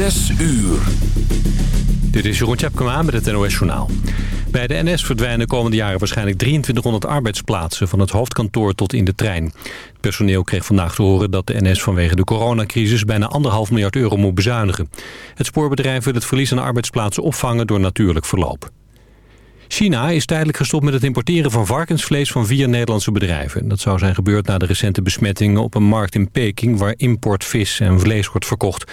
Zes uur. Dit is Jeroen Tjepkema met het NOS Journaal. Bij de NS verdwijnen de komende jaren waarschijnlijk 2300 arbeidsplaatsen... van het hoofdkantoor tot in de trein. Het personeel kreeg vandaag te horen dat de NS vanwege de coronacrisis... bijna anderhalf miljard euro moet bezuinigen. Het spoorbedrijf wil het verlies aan arbeidsplaatsen opvangen door natuurlijk verloop. China is tijdelijk gestopt met het importeren van varkensvlees van vier Nederlandse bedrijven. Dat zou zijn gebeurd na de recente besmettingen op een markt in Peking... waar import vis en vlees wordt verkocht...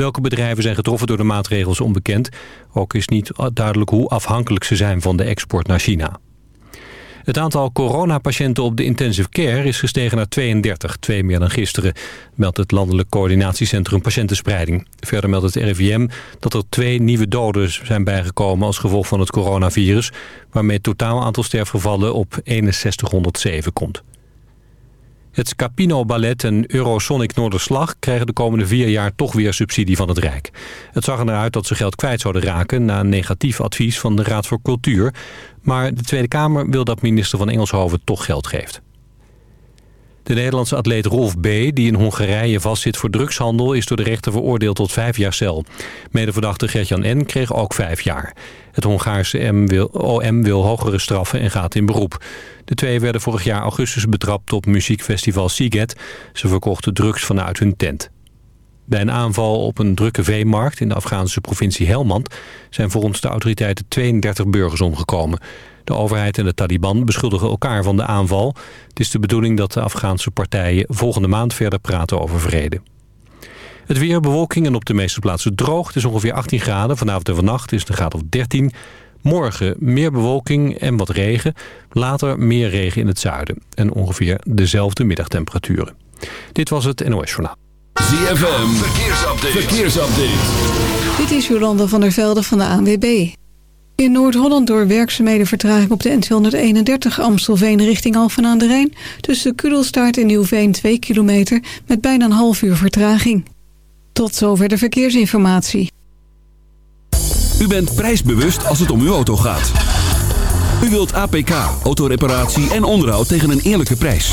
Welke bedrijven zijn getroffen door de maatregels onbekend. Ook is niet duidelijk hoe afhankelijk ze zijn van de export naar China. Het aantal coronapatiënten op de intensive care is gestegen naar 32, twee meer dan gisteren, meldt het Landelijk Coördinatiecentrum Patiëntenspreiding. Verder meldt het RIVM dat er twee nieuwe doden zijn bijgekomen als gevolg van het coronavirus, waarmee het totaal aantal sterfgevallen op 6107 komt. Het Scapino Ballet en Eurosonic Noorderslag krijgen de komende vier jaar toch weer subsidie van het Rijk. Het zag eruit dat ze geld kwijt zouden raken na negatief advies van de Raad voor Cultuur. Maar de Tweede Kamer wil dat minister van Engelshoven toch geld geeft. De Nederlandse atleet Rolf B., die in Hongarije vastzit voor drugshandel... is door de rechter veroordeeld tot vijf jaar cel. Medeverdachte Gertjan N. kreeg ook vijf jaar. Het Hongaarse wil, OM wil hogere straffen en gaat in beroep. De twee werden vorig jaar augustus betrapt op muziekfestival Siget. Ze verkochten drugs vanuit hun tent. Bij een aanval op een drukke veemarkt in de Afghaanse provincie Helmand... zijn volgens de autoriteiten 32 burgers omgekomen. De overheid en de Taliban beschuldigen elkaar van de aanval. Het is de bedoeling dat de Afghaanse partijen volgende maand verder praten over vrede. Het weer, bewolking en op de meeste plaatsen droog. Het is ongeveer 18 graden. Vanavond en vannacht is het een graad of 13. Morgen meer bewolking en wat regen. Later meer regen in het zuiden. En ongeveer dezelfde middagtemperaturen. Dit was het NOS Journaal. ZFM, verkeersupdate. verkeersupdate. Dit is Jolanda van der Velde van de ANWB. In Noord-Holland door werkzaamheden vertraging op de N231 Amstelveen richting Alphen aan de Rijn. Tussen Kudelstaart en Nieuwveen 2 kilometer met bijna een half uur vertraging. Tot zover de verkeersinformatie. U bent prijsbewust als het om uw auto gaat. U wilt APK, autoreparatie en onderhoud tegen een eerlijke prijs.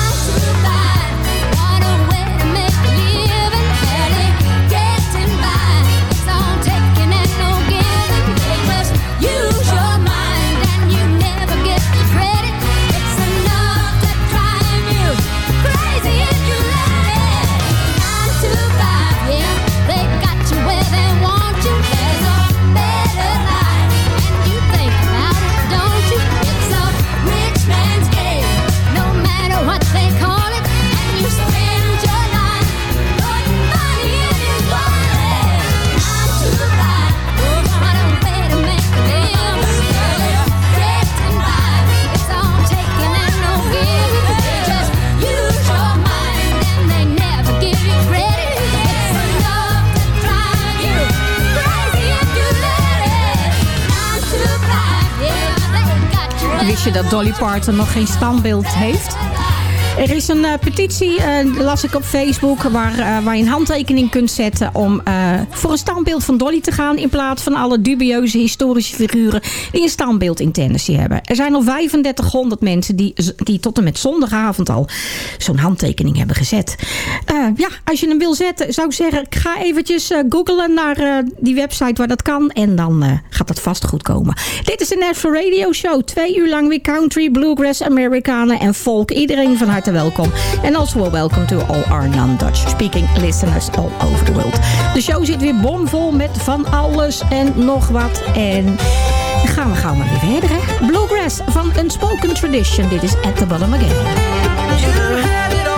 Dolly Parton nog geen standbeeld heeft? Er is een eh, petitie, eh, las ik op Facebook, waar, eh, waar je een handtekening kunt zetten om voor een standbeeld van Dolly te gaan. In plaats van alle dubieuze historische figuren die een standbeeld in Tennessee hebben. Er zijn al 3500 mensen die, die tot en met zondagavond al zo'n handtekening hebben gezet. Ja, als je hem wil zetten, zou ik zeggen, ga eventjes eh, googlen naar die website waar dat kan. En dan gaat dat vast goed komen. Dit is de Nashville Radio Show. Twee uur lang weer country, bluegrass, Amerikanen en folk. Iedereen van harte welkom. En also welcome to all our non-Dutch speaking listeners all over the world. De show zit weer bomvol met van alles en nog wat. En gaan we gauw maar weer verder. Hè? Bluegrass van Unspoken Tradition. Dit is At the Bottom Again. You had it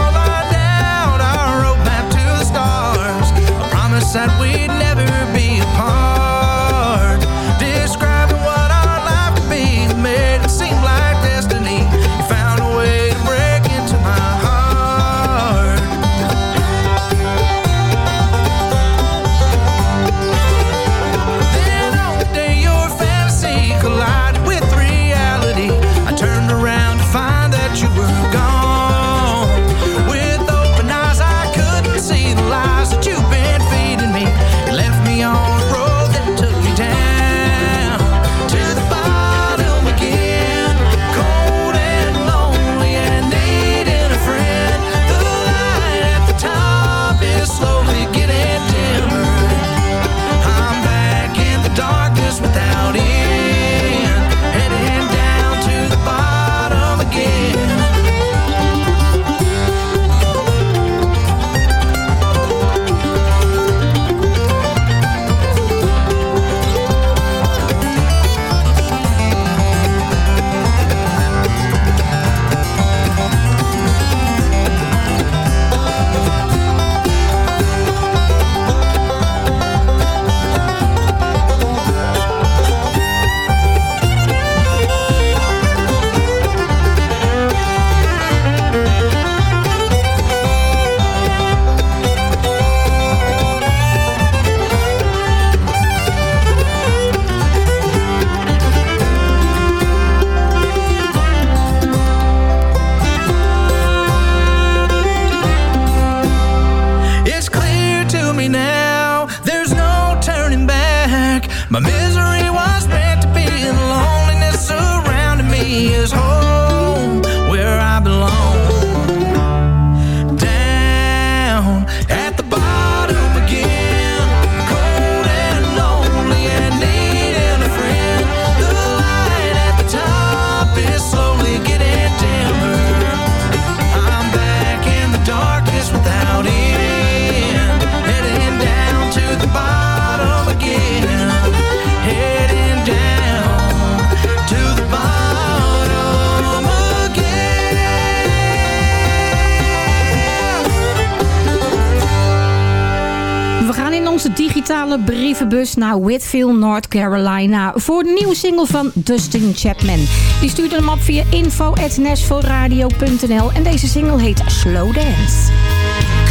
brievenbus naar Whitfield, North Carolina... voor de nieuwe single van Dustin Chapman. Die stuurde hem op via info.nashvilleradio.nl en deze single heet Slow Dance.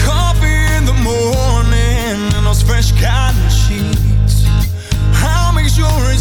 Coffee in the morning and those fresh cotton sheets. I'll make sure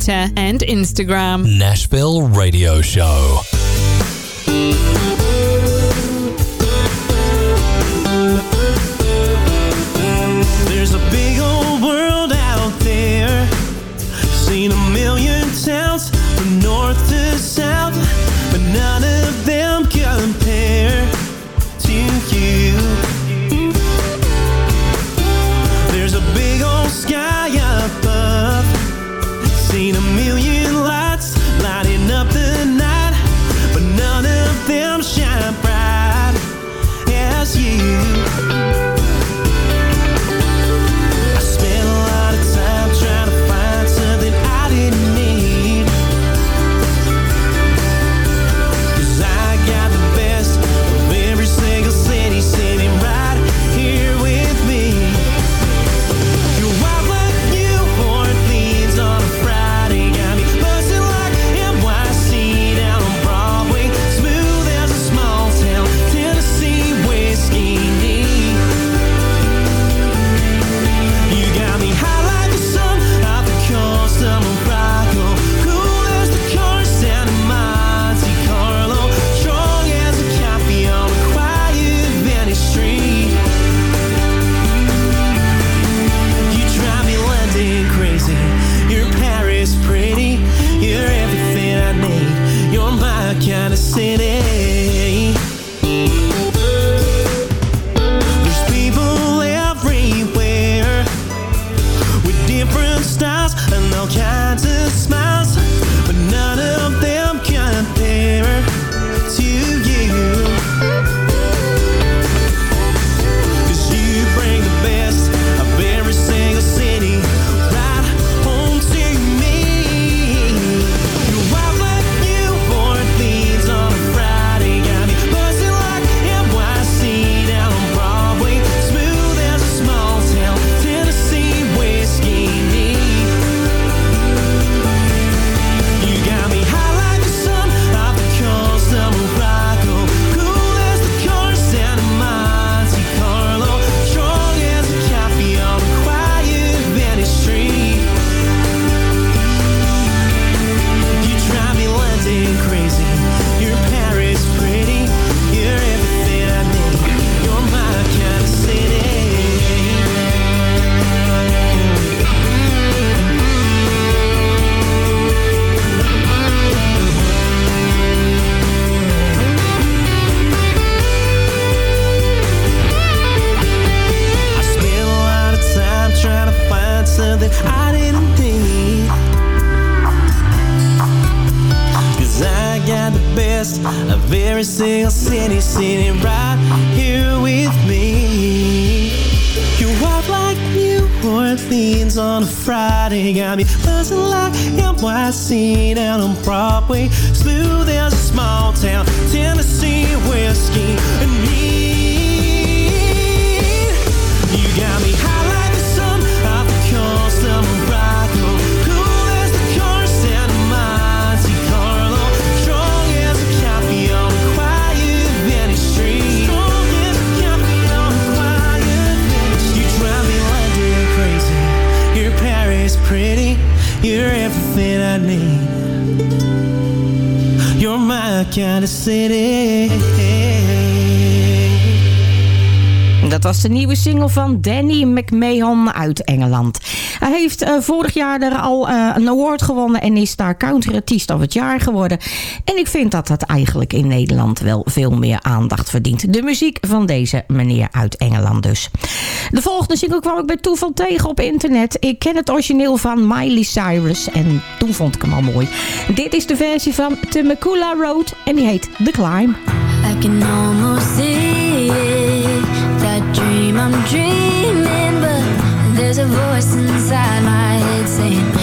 Twitter and Instagram. Nashville Radio Show. way. Got me buzzing like NYC down on Broadway. Smooth as a small town Tennessee whiskey. City. Dat was de nieuwe single van Danny McMahon uit Engeland. Hij heeft eh, vorig jaar er al eh, een award gewonnen en is daar country artiest of het jaar geworden. En ik vind dat dat eigenlijk in Nederland wel veel meer aandacht verdient. De muziek van deze meneer uit Engeland dus. De volgende single kwam ik bij toeval tegen op internet. Ik ken het origineel van Miley Cyrus en toen vond ik hem al mooi. Dit is de versie van Temecula Road en die heet The Climb. I can almost see that dream I'm dreaming, there's a voice inside my head saying.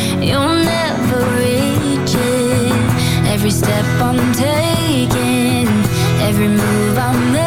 Every step I'm taking, every move I make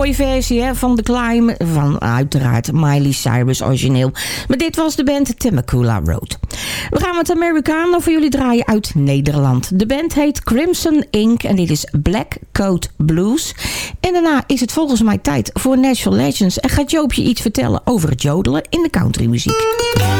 Mooie versie hè, van The Climb. Van uiteraard Miley Cyrus origineel. Maar dit was de band Temecula Road. We gaan met Americano voor jullie draaien uit Nederland. De band heet Crimson Ink en dit is Black Coat Blues. En daarna is het volgens mij tijd voor National Legends. En gaat Joopje iets vertellen over het jodelen in de countrymuziek. Good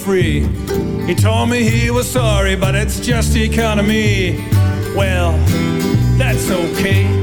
free. He told me he was sorry, but it's just economy. Well, that's okay.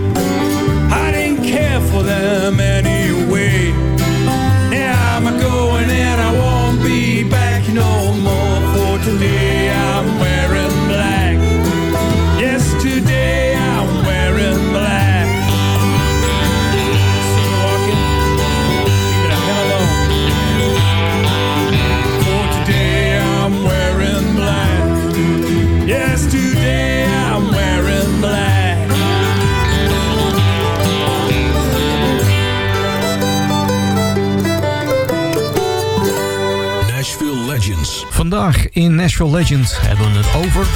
Legends hebben we het over...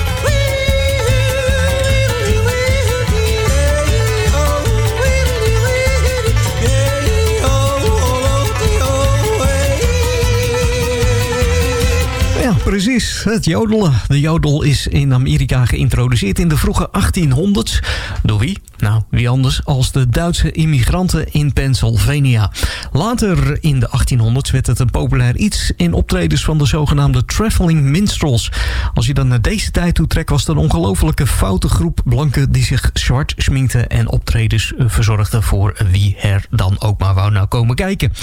Ja, precies. Het jodelen. De jodel is in Amerika geïntroduceerd in de vroege 1800s. Door wie? Anders als de Duitse immigranten in Pennsylvania. Later in de 1800s werd het een populair iets in optredens van de zogenaamde traveling minstrels. Als je dan naar deze tijd toe trekt, was het een ongelofelijke foute groep blanken die zich zwart schminkten en optredens eh, verzorgden voor wie er dan ook maar wou nou komen kijken.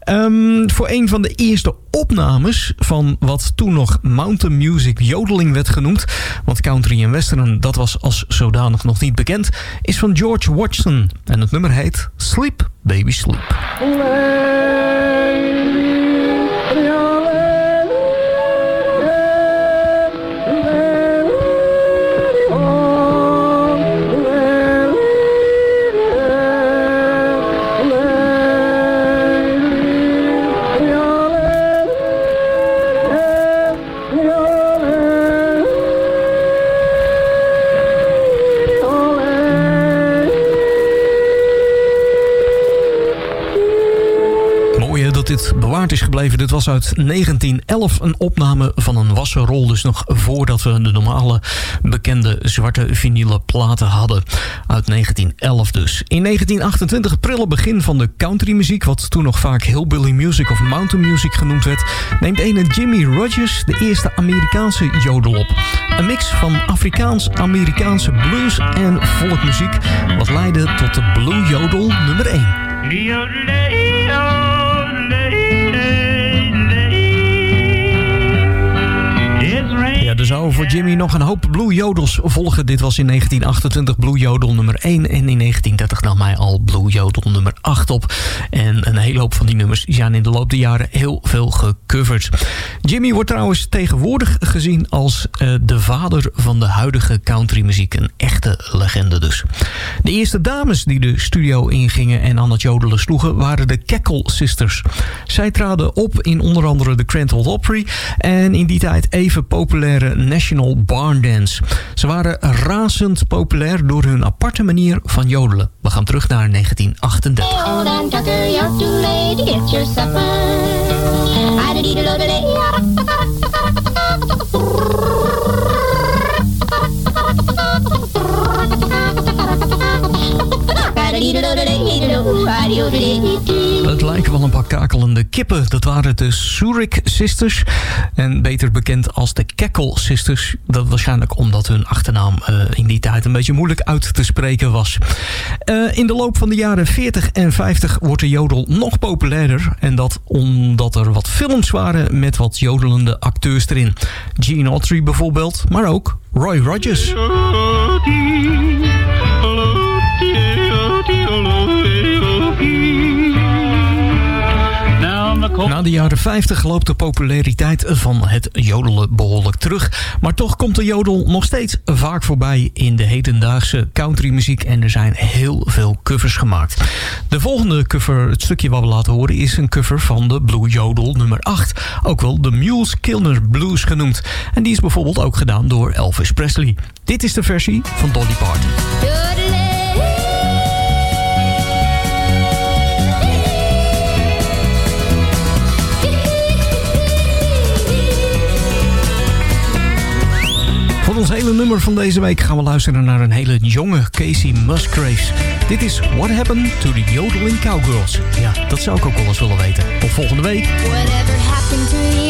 Ehm, voor een van de eerste opnames van wat toen nog mountain music jodeling werd genoemd, want country en western dat was als zodanig nog niet bekend, is van George Watson en het nummer heet Sleep Baby Sleep. Dit bewaard is gebleven. Dit was uit 1911 een opname van een wassenrol. Dus nog voordat we de normale bekende zwarte vinylen platen hadden. Uit 1911 dus. In 1928 het prille begin van de countrymuziek... wat toen nog vaak hillbilly music of mountain music genoemd werd... neemt ene Jimmy Rogers de eerste Amerikaanse jodel op. Een mix van Afrikaans-Amerikaanse blues en folkmuziek... wat leidde tot de blue jodel nummer 1. Zo voor Jimmy nog een hoop Blue Jodels volgen. Dit was in 1928 Blue Jodel nummer 1. En in 1930 nam hij al Blue Jodel nummer 8 op. En een hele hoop van die nummers zijn in de loop der jaren heel veel gecoverd. Jimmy wordt trouwens tegenwoordig gezien als uh, de vader van de huidige countrymuziek. Een echte legende dus. De eerste dames die de studio ingingen en aan het jodelen sloegen... waren de Keckle Sisters. Zij traden op in onder andere de Grand Opry... en in die tijd even populaire National Barn Dance. Ze waren razend populair door hun aparte manier van jodelen. We gaan terug naar 1928. Het lijken wel een paar kakelende kippen. Dat waren de Zurich Sisters. En beter bekend als de Kekkel Sisters. Dat waarschijnlijk omdat hun achternaam uh, in die tijd een beetje moeilijk uit te spreken was. Uh, in de loop van de jaren 40 en 50 wordt de jodel nog populairder. En dat omdat er wat films waren met wat jodelende acteurs erin. Gene Autry bijvoorbeeld, maar ook Roy Rogers. Na de jaren 50 loopt de populariteit van het jodelen behoorlijk terug. Maar toch komt de jodel nog steeds vaak voorbij in de hedendaagse countrymuziek. En er zijn heel veel covers gemaakt. De volgende cover, het stukje wat we laten horen, is een cover van de Blue Jodel nummer 8. Ook wel de Mules Killer Blues genoemd. En die is bijvoorbeeld ook gedaan door Elvis Presley. Dit is de versie van Dolly Parton. Voor ons hele nummer van deze week gaan we luisteren naar een hele jonge Casey Musgraves. Dit is What Happened to the Yodeling Cowgirls. Ja, dat zou ik ook wel eens willen weten. Tot volgende week. Whatever happened to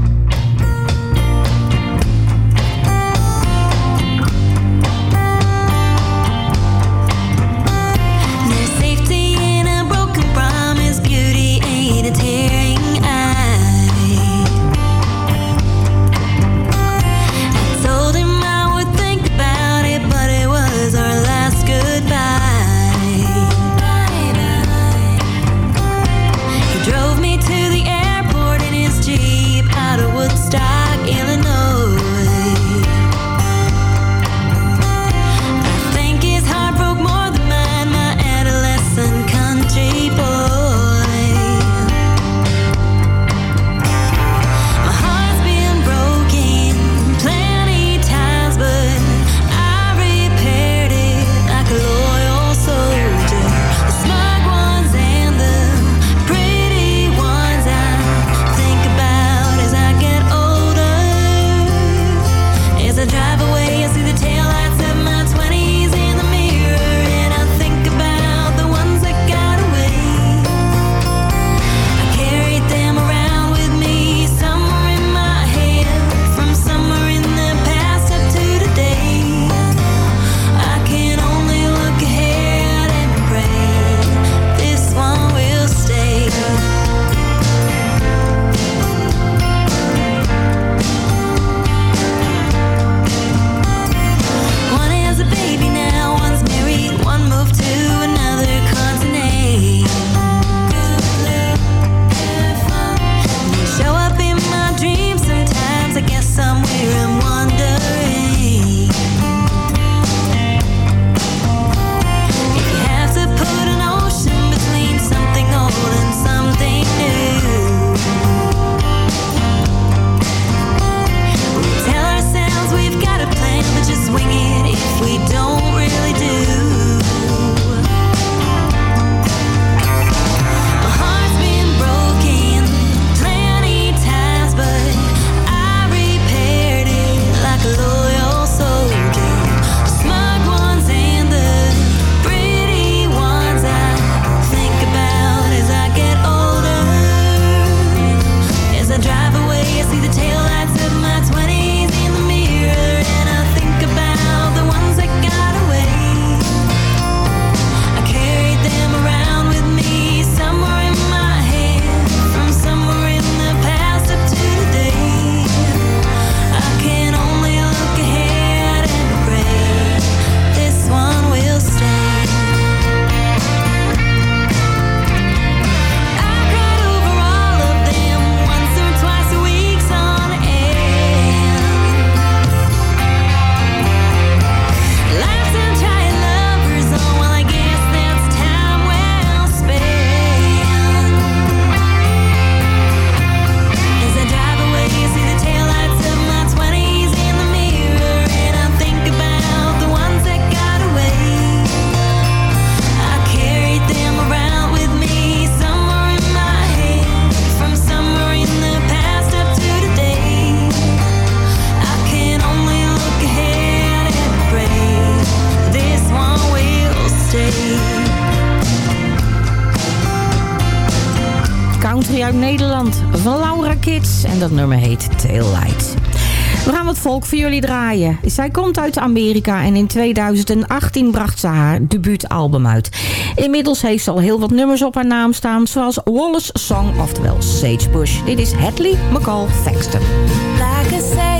En dat nummer heet Tail Light. We gaan wat volk voor jullie draaien. Zij komt uit Amerika en in 2018 bracht ze haar debuutalbum uit. Inmiddels heeft ze al heel wat nummers op haar naam staan, zoals Wallace Song, oftewel Sage Bush. Dit is Hadley McCall Thaxton. Like a sage.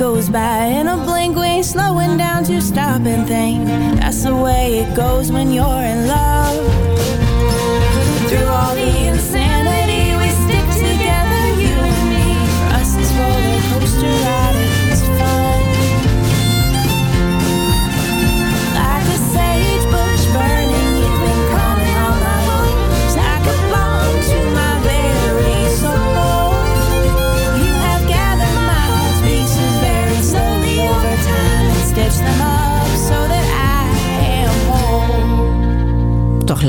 goes by in a blink. We slowing down to stop and think. That's the way it goes when you're in love.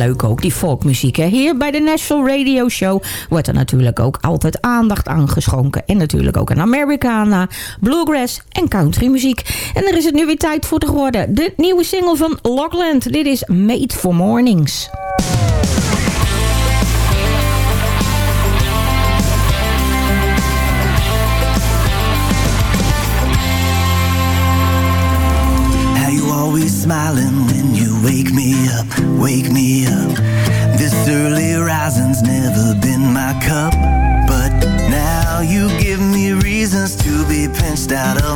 leuk ook, die folkmuziek. Hè? Hier bij de National Radio Show wordt er natuurlijk ook altijd aandacht aan geschonken. En natuurlijk ook aan Americana, bluegrass en countrymuziek. En er is het nu weer tijd voor te worden. De nieuwe single van Lockland. Dit is Made for Mornings.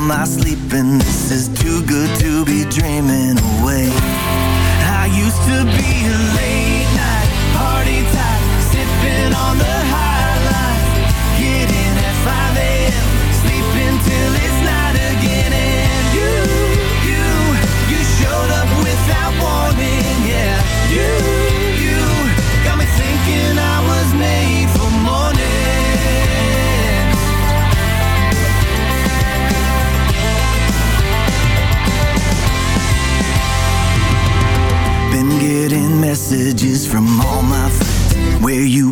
am I sleeping? This is too good to be dreaming where you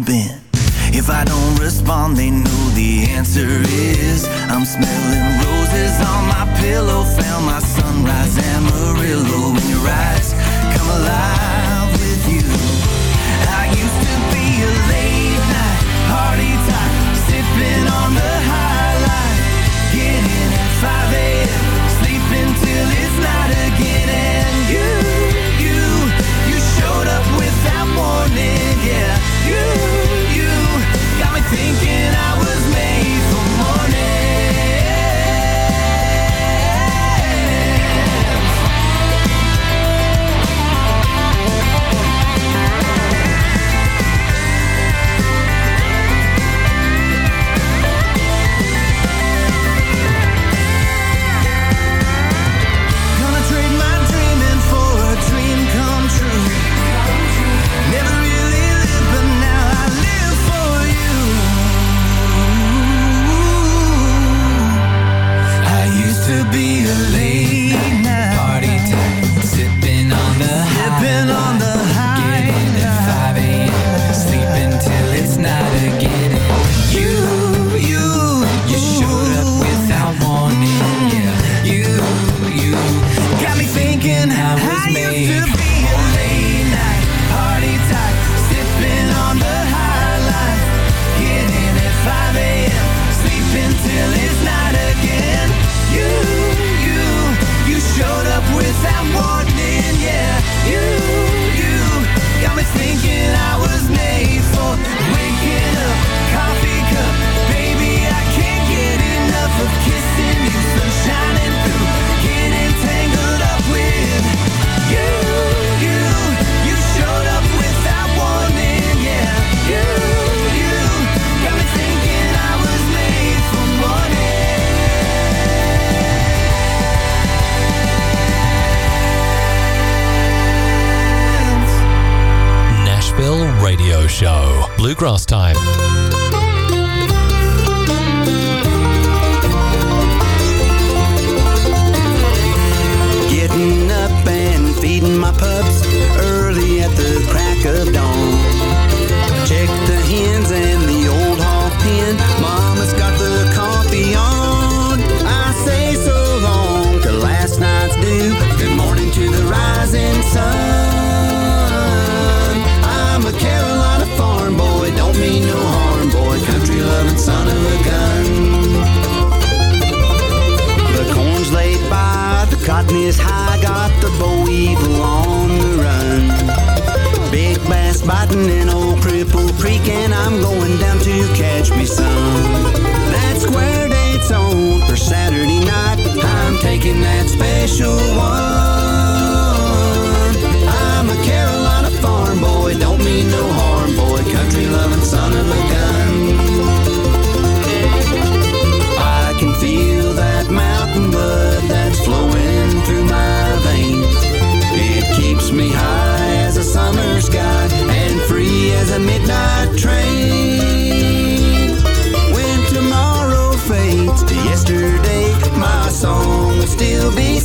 fetch me some. That's where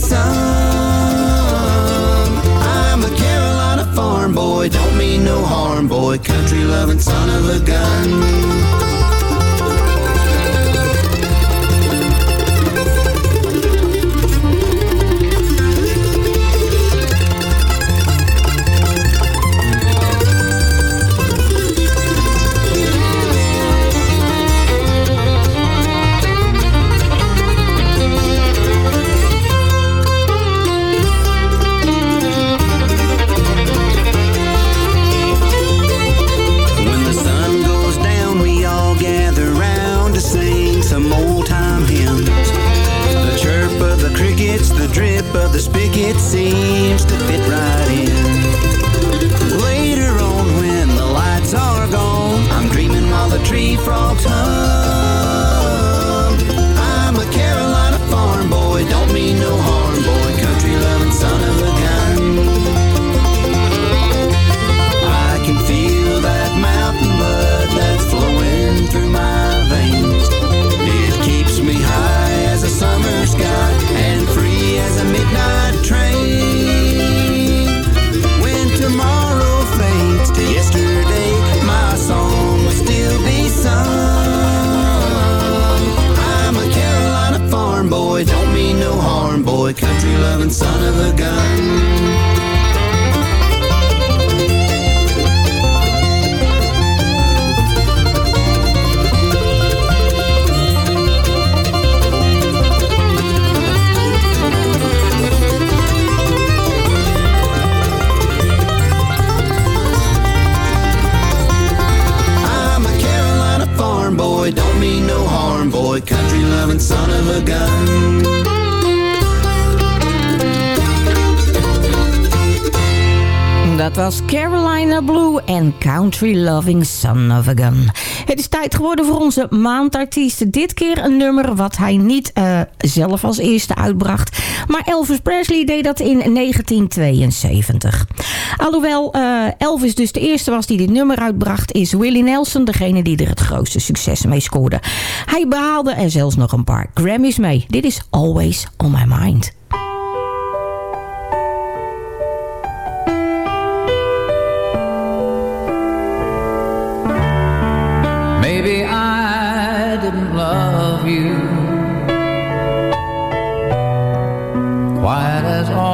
some. I'm a Carolina farm boy, don't mean no harm, boy. Country loving son of a gun. it seems to fit right in. Later on when the lights are gone, I'm dreaming while the tree frogs hum. Country Loving Son of a Gun. Het is tijd geworden voor onze maandartiest. Dit keer een nummer wat hij niet eh, zelf als eerste uitbracht. Maar Elvis Presley deed dat in 1972. Alhoewel eh, Elvis dus de eerste was die dit nummer uitbracht... is Willie Nelson degene die er het grootste succes mee scoorde. Hij behaalde er zelfs nog een paar Grammys mee. Dit is Always On My Mind.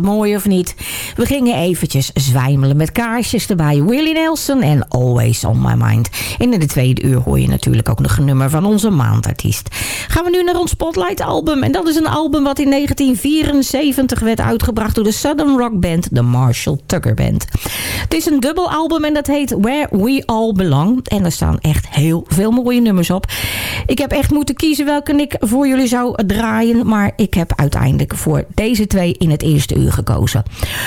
mooi of niet? We gingen eventjes zwijmelen met kaarsjes erbij. Willie Nelson en Always On My Mind. En in de tweede uur hoor je natuurlijk ook nog een nummer van onze maandartiest. Gaan we nu naar ons Spotlight album. En dat is een album wat in 1974 werd uitgebracht door de Southern Rock band, de Marshall Tucker Band. Het is een dubbel album en dat heet Where We All Belong. En er staan echt heel veel mooie nummers op. Ik heb echt moeten kiezen welke ik voor jullie zou draaien. Maar ik heb uiteindelijk voor deze twee in het eerste uur gekozen.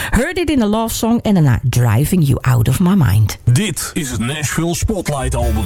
Heard It in a Love Song en daarna Driving You Out of My Mind. Dit is het Nashville Spotlight Album.